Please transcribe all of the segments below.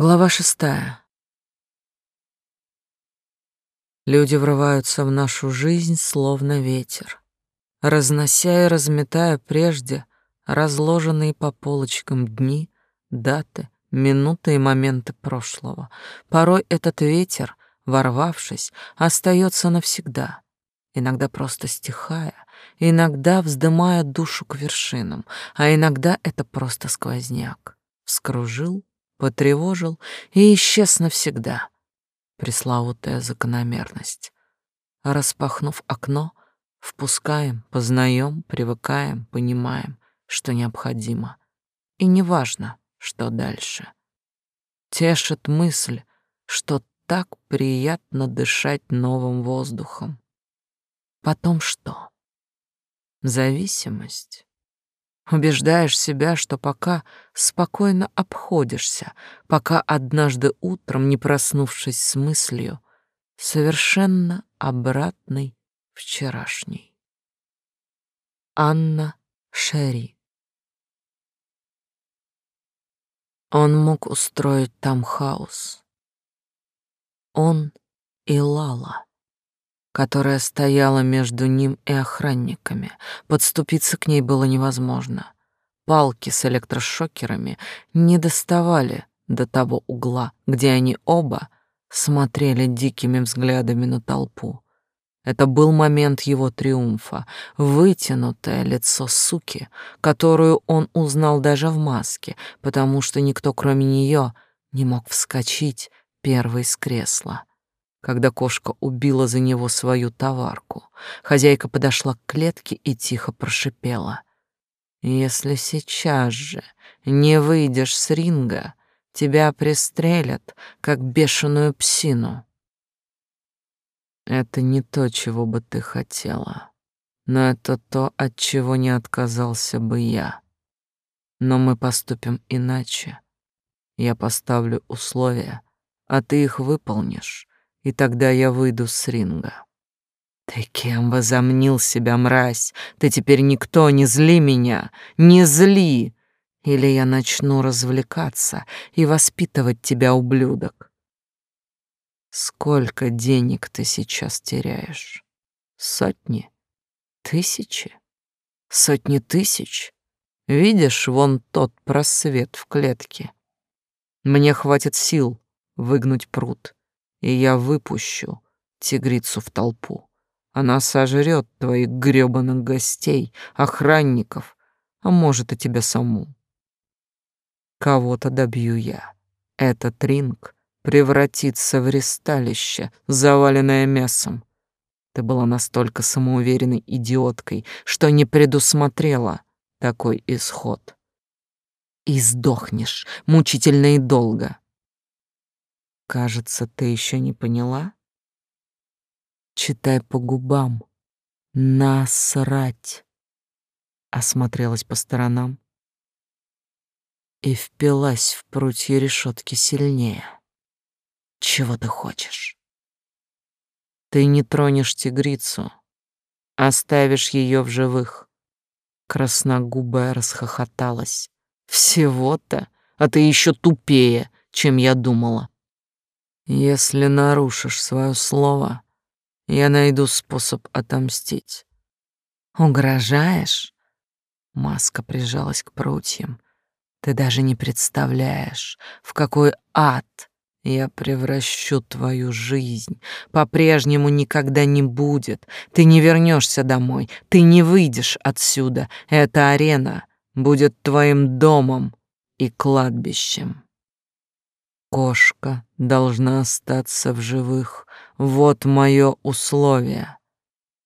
Глава шестая. Люди врываются в нашу жизнь словно ветер, разнося и разметая прежде разложенные по полочкам дни, даты, минуты и моменты прошлого. Порой этот ветер, ворвавшись, остается навсегда, иногда просто стихая, иногда вздымая душу к вершинам, а иногда это просто сквозняк. Вскружил потревожил и исчез навсегда. Пресловутая закономерность. Распахнув окно, впускаем, познаем, привыкаем, понимаем, что необходимо. И неважно, что дальше. Тешит мысль, что так приятно дышать новым воздухом. Потом что? Зависимость. Убеждаешь себя, что пока спокойно обходишься, пока однажды утром, не проснувшись с мыслью, совершенно обратной вчерашней. Анна Шерри Он мог устроить там хаос. Он и Лала которая стояла между ним и охранниками. Подступиться к ней было невозможно. Палки с электрошокерами не доставали до того угла, где они оба смотрели дикими взглядами на толпу. Это был момент его триумфа, вытянутое лицо суки, которую он узнал даже в маске, потому что никто, кроме нее, не мог вскочить первый с кресла когда кошка убила за него свою товарку. Хозяйка подошла к клетке и тихо прошипела. «Если сейчас же не выйдешь с ринга, тебя пристрелят, как бешеную псину». Это не то, чего бы ты хотела, но это то, от чего не отказался бы я. Но мы поступим иначе. Я поставлю условия, а ты их выполнишь, и тогда я выйду с ринга. Ты кем возомнил себя, мразь? Ты теперь никто, не зли меня, не зли! Или я начну развлекаться и воспитывать тебя, ублюдок. Сколько денег ты сейчас теряешь? Сотни? Тысячи? Сотни тысяч? Видишь вон тот просвет в клетке? Мне хватит сил выгнуть пруд и я выпущу тигрицу в толпу. Она сожрет твоих грёбаных гостей, охранников, а может и тебя саму. Кого-то добью я. Этот ринг превратится в ресталище, заваленное мясом. Ты была настолько самоуверенной идиоткой, что не предусмотрела такой исход. И сдохнешь мучительно и долго. Кажется, ты еще не поняла? Читай по губам. Насрать. Осмотрелась по сторонам и впилась в прутья решетки сильнее. Чего ты хочешь? Ты не тронешь тигрицу, оставишь ее в живых. Красногубая расхохоталась. Всего-то, а ты еще тупее, чем я думала. Если нарушишь свое слово, я найду способ отомстить. Угрожаешь? Маска прижалась к прутьям. Ты даже не представляешь, в какой ад я превращу твою жизнь. По-прежнему никогда не будет. Ты не вернешься домой, ты не выйдешь отсюда. Эта арена будет твоим домом и кладбищем. Кошка должна остаться в живых. Вот мое условие.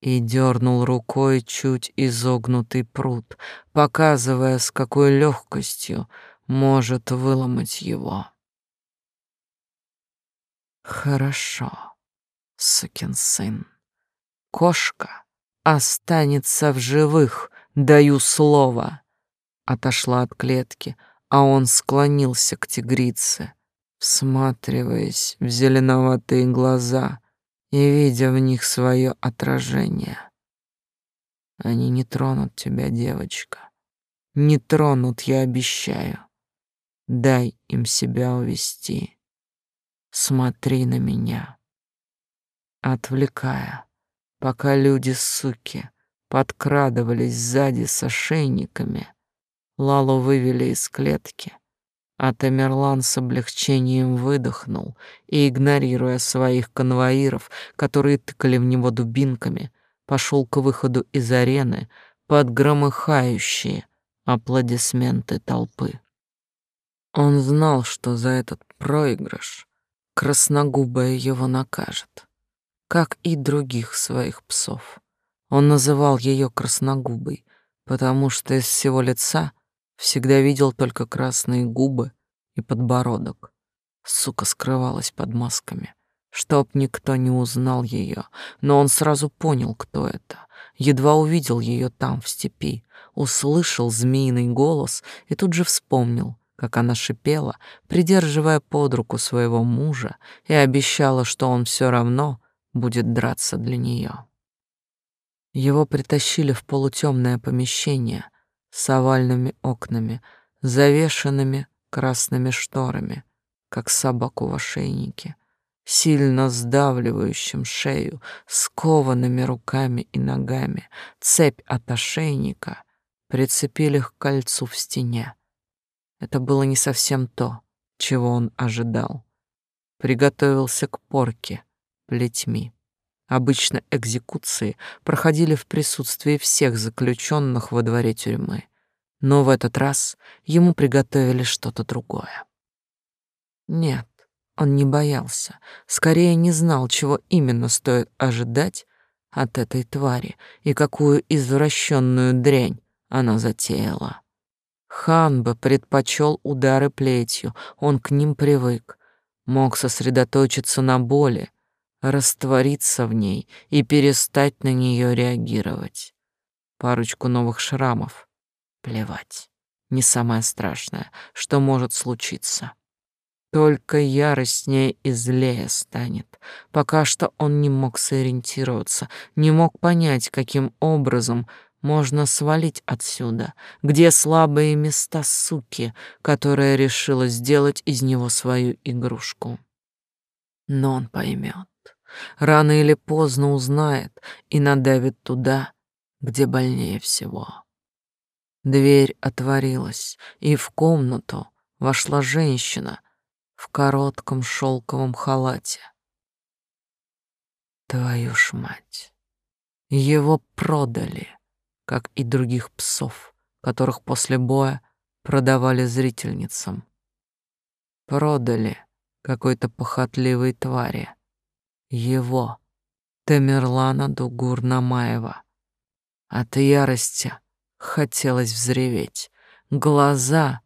И дернул рукой чуть изогнутый пруд, показывая, с какой легкостью может выломать его. Хорошо, сукин сын. Кошка останется в живых, даю слово. Отошла от клетки, а он склонился к тигрице всматриваясь в зеленоватые глаза и видя в них свое отражение. Они не тронут тебя, девочка. Не тронут, я обещаю. Дай им себя увести. Смотри на меня. Отвлекая, пока люди-суки подкрадывались сзади с ошейниками, Лалу вывели из клетки, а Тамерлан с облегчением выдохнул и, игнорируя своих конвоиров, которые тыкали в него дубинками, пошел к выходу из арены под громыхающие аплодисменты толпы. Он знал, что за этот проигрыш красногубая его накажет, как и других своих псов. Он называл ее красногубой, потому что из всего лица Всегда видел только красные губы и подбородок. Сука скрывалась под масками, чтоб никто не узнал ее, но он сразу понял, кто это. Едва увидел ее там, в степи, услышал змеиный голос и тут же вспомнил, как она шипела, придерживая под руку своего мужа и обещала, что он все равно будет драться для нее. Его притащили в полутемное помещение, с овальными окнами, завешенными красными шторами, как собаку в ошейнике, сильно сдавливающим шею, скованными руками и ногами. Цепь от ошейника прицепили к кольцу в стене. Это было не совсем то, чего он ожидал. Приготовился к порке плетьми. Обычно экзекуции проходили в присутствии всех заключенных во дворе тюрьмы, но в этот раз ему приготовили что-то другое. Нет, он не боялся, скорее не знал, чего именно стоит ожидать от этой твари и какую извращенную дрянь она затеяла. Хан бы предпочел удары плетью, он к ним привык, мог сосредоточиться на боли, раствориться в ней и перестать на нее реагировать. Парочку новых шрамов. Плевать. Не самое страшное, что может случиться. Только яростнее и злее станет. Пока что он не мог сориентироваться, не мог понять, каким образом можно свалить отсюда, где слабые места суки, которая решила сделать из него свою игрушку. Но он поймет. Рано или поздно узнает и надавит туда, где больнее всего. Дверь отворилась, и в комнату вошла женщина в коротком шелковом халате. Твою ж мать! Его продали, как и других псов, которых после боя продавали зрительницам. Продали какой-то похотливой твари его, Тамерлана Дугурнамаева. От ярости хотелось взреветь. Глаза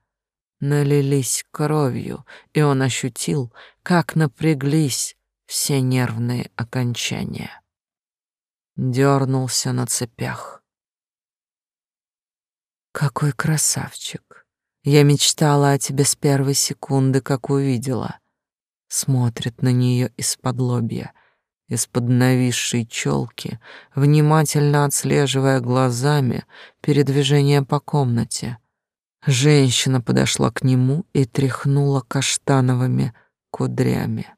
налились кровью, и он ощутил, как напряглись все нервные окончания. Дернулся на цепях. Какой красавчик! Я мечтала о тебе с первой секунды, как увидела смотрит на нее из-под лобья, из-под нависшей челки, внимательно отслеживая глазами передвижение по комнате. Женщина подошла к нему и тряхнула каштановыми кудрями.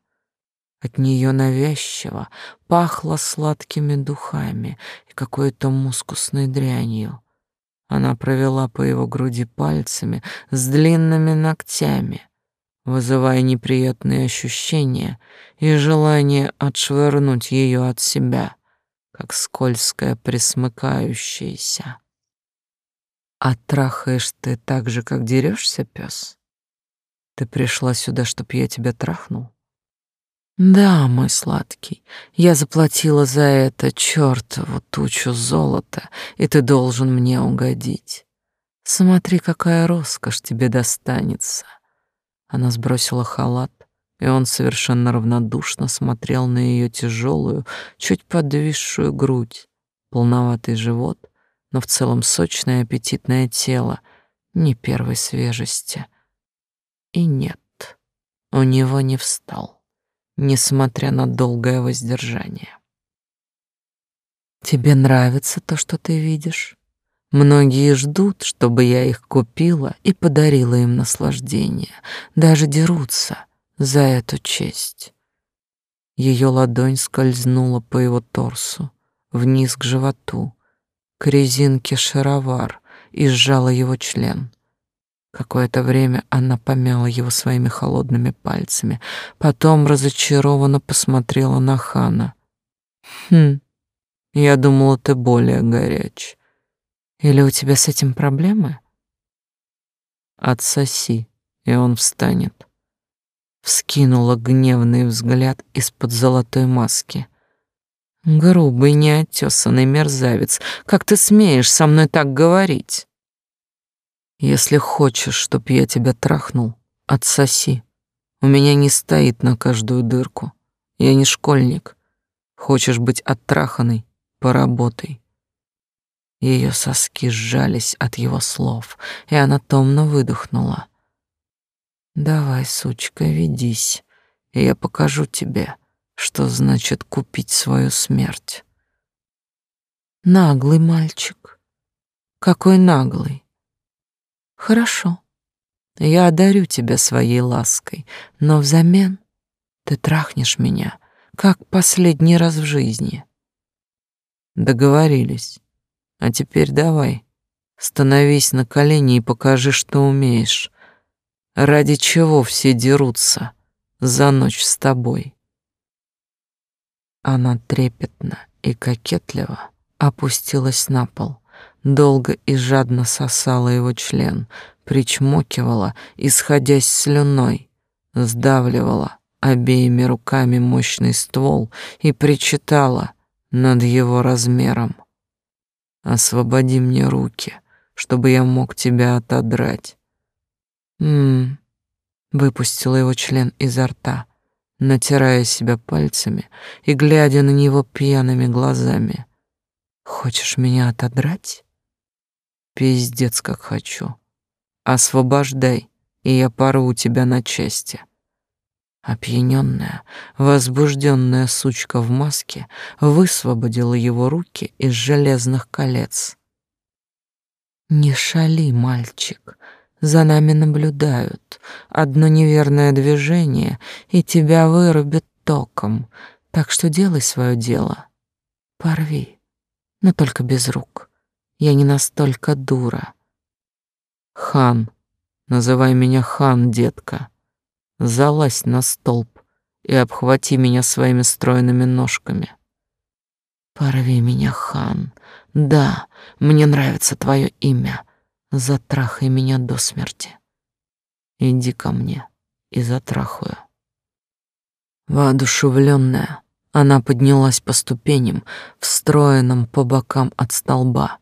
От нее навязчиво пахло сладкими духами и какой-то мускусной дрянью. Она провела по его груди пальцами с длинными ногтями, вызывая неприятные ощущения и желание отшвырнуть ее от себя, как скользкое присмыкающееся. А трахаешь ты так же, как дерешься, пес? Ты пришла сюда, чтоб я тебя трахнул? Да, мой сладкий, я заплатила за это чертову тучу золота, и ты должен мне угодить. Смотри, какая роскошь тебе достанется. Она сбросила халат, и он совершенно равнодушно смотрел на ее тяжелую, чуть подвисшую грудь, полноватый живот, но в целом сочное аппетитное тело, не первой свежести. И нет, у него не встал, несмотря на долгое воздержание. «Тебе нравится то, что ты видишь?» Многие ждут, чтобы я их купила и подарила им наслаждение, даже дерутся за эту честь. Ее ладонь скользнула по его торсу, вниз к животу, к резинке шаровар и сжала его член. Какое-то время она помяла его своими холодными пальцами, потом разочарованно посмотрела на Хана. «Хм, я думала, ты более горяч. Или у тебя с этим проблемы?» «Отсоси, и он встанет». Вскинула гневный взгляд из-под золотой маски. «Грубый, неотесанный мерзавец, как ты смеешь со мной так говорить?» Если хочешь, чтоб я тебя трахнул, отсоси. У меня не стоит на каждую дырку. Я не школьник. Хочешь быть оттраханной, поработай. Ее соски сжались от его слов, и она томно выдохнула. Давай, сучка, ведись, и я покажу тебе, что значит купить свою смерть. Наглый мальчик. Какой наглый. Хорошо. Я одарю тебя своей лаской, но взамен ты трахнешь меня, как последний раз в жизни. Договорились. А теперь давай, становись на колени и покажи, что умеешь. Ради чего все дерутся за ночь с тобой? Она трепетно и кокетливо опустилась на пол, долго и жадно сосала его член, причмокивала, исходясь слюной, сдавливала обеими руками мощный ствол и причитала над его размером. «Освободи мне руки, чтобы я мог тебя отодрать». «М-м-м», выпустила его член изо рта, натирая себя пальцами и глядя на него пьяными глазами. «Хочешь меня отодрать?» Пиздец, как хочу. Освобождай, и я порву тебя на части. Опьяненная, возбужденная сучка в маске высвободила его руки из железных колец. «Не шали, мальчик, за нами наблюдают. Одно неверное движение, и тебя вырубят током, так что делай свое дело. Порви, но только без рук». Я не настолько дура. Хан, называй меня Хан, детка. Залазь на столб и обхвати меня своими стройными ножками. Порви меня, Хан. Да, мне нравится твое имя. Затрахай меня до смерти. Иди ко мне и затрахаю. Воодушевленная, она поднялась по ступеням, встроенным по бокам от столба,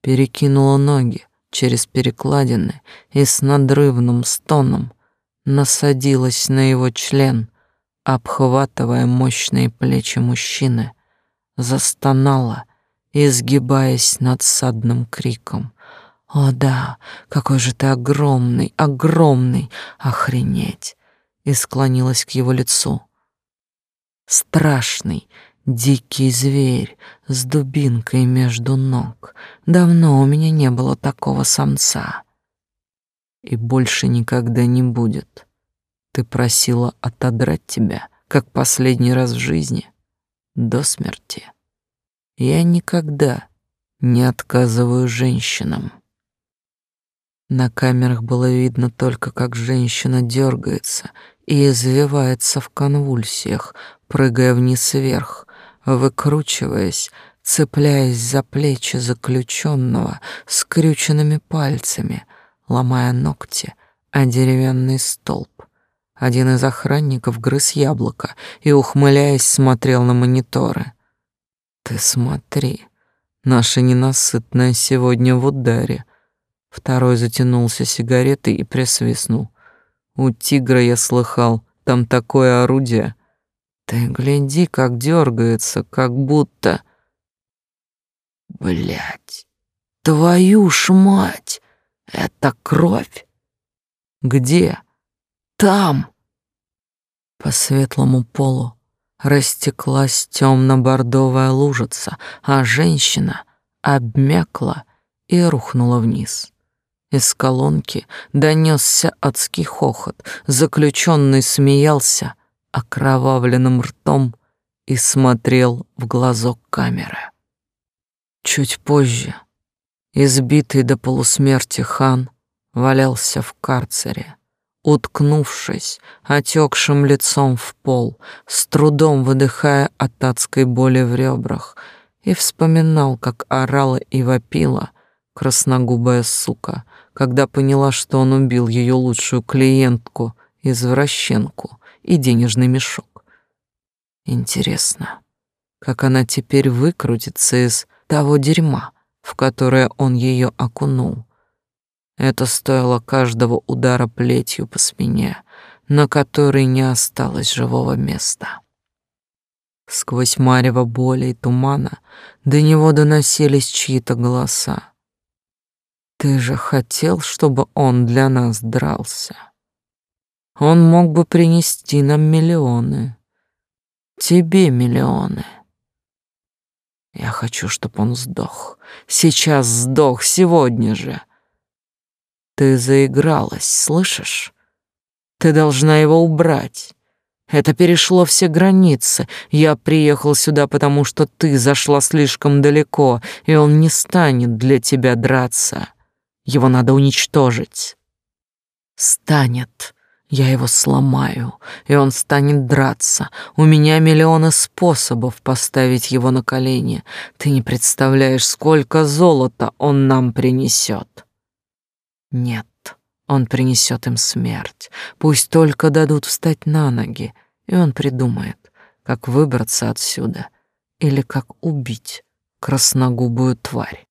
перекинула ноги через перекладины и с надрывным стоном насадилась на его член, обхватывая мощные плечи мужчины, застонала, изгибаясь над садным криком. «О да, какой же ты огромный, огромный! Охренеть!» и склонилась к его лицу. Страшный, Дикий зверь с дубинкой между ног. Давно у меня не было такого самца. И больше никогда не будет. Ты просила отодрать тебя, как последний раз в жизни, до смерти. Я никогда не отказываю женщинам. На камерах было видно только, как женщина дергается и извивается в конвульсиях, прыгая вниз и вверх, выкручиваясь, цепляясь за плечи заключенного скрюченными пальцами, ломая ногти о деревянный столб. Один из охранников грыз яблоко и, ухмыляясь, смотрел на мониторы. «Ты смотри, наша ненасытная сегодня в ударе». Второй затянулся сигаретой и присвистнул. «У тигра я слыхал, там такое орудие, ты гляди, как дергается, как будто... Блять, твою ж мать! Это кровь! Где? Там! По светлому полу растеклась темно-бордовая лужица, а женщина обмякла и рухнула вниз. Из колонки донесся адский хохот. Заключенный смеялся окровавленным ртом и смотрел в глазок камеры. Чуть позже, избитый до полусмерти хан валялся в карцере, уткнувшись отекшим лицом в пол, с трудом выдыхая от адской боли в ребрах, и вспоминал, как орала и вопила красногубая сука, когда поняла, что он убил ее лучшую клиентку, извращенку и денежный мешок. Интересно, как она теперь выкрутится из того дерьма, в которое он ее окунул. Это стоило каждого удара плетью по спине, на которой не осталось живого места. Сквозь марево боли и тумана до него доносились чьи-то голоса. Ты же хотел, чтобы он для нас дрался. Он мог бы принести нам миллионы. Тебе миллионы. Я хочу, чтобы он сдох. Сейчас сдох, сегодня же. Ты заигралась, слышишь? Ты должна его убрать. Это перешло все границы. Я приехал сюда, потому что ты зашла слишком далеко, и он не станет для тебя драться. Его надо уничтожить. Станет. Я его сломаю, и он станет драться. У меня миллионы способов поставить его на колени. Ты не представляешь, сколько золота он нам принесет. Нет, он принесет им смерть. Пусть только дадут встать на ноги, и он придумает, как выбраться отсюда или как убить красногубую тварь.